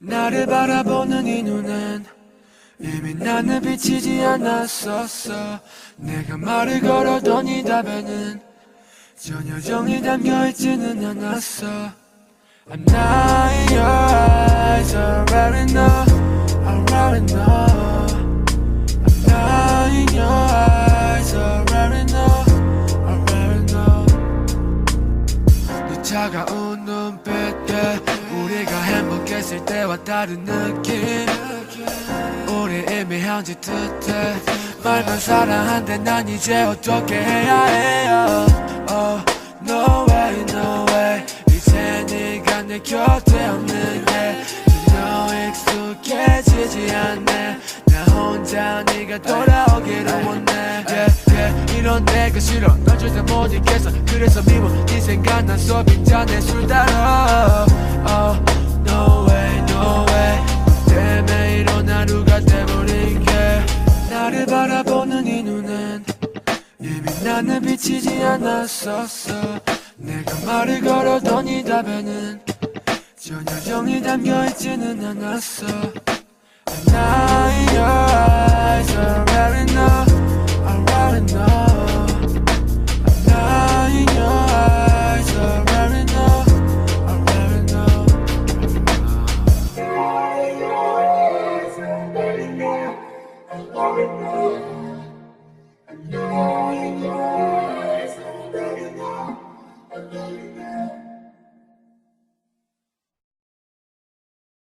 나를 바라보는 이 눈엔 이미 나는 비치지 않았었어 내가 말을 걸어도 이 답에는 전혀 정이 담겨있지는 않았어 I'm not in your eyes, already know, already know I'm not in your eyes, already know, already know 네 차가운 눈빛에 우리가 행복했을 때와 다른 느낌. 우리 이미 현지 뜻해. 말만 사랑한데 난 이제 어떻게 해야 해요? Oh no way no way. 이제 네가 내 곁에 없는 게 전혀 익숙해지지 않네. 나 혼자 네가 돌아오기를 원해. Yeah. 이런 내가 싫어. 널 절대 못 잊겠어. 그래서 미워. 네 생각나서 빈잔에 술 따라 나는 비치지 않았었어 내가 말을 걸어도 이 답에는 전혀 정이 담겨있지는 않았어 not in your eyes, I already know, I already know not in your eyes, I already know, I already know I know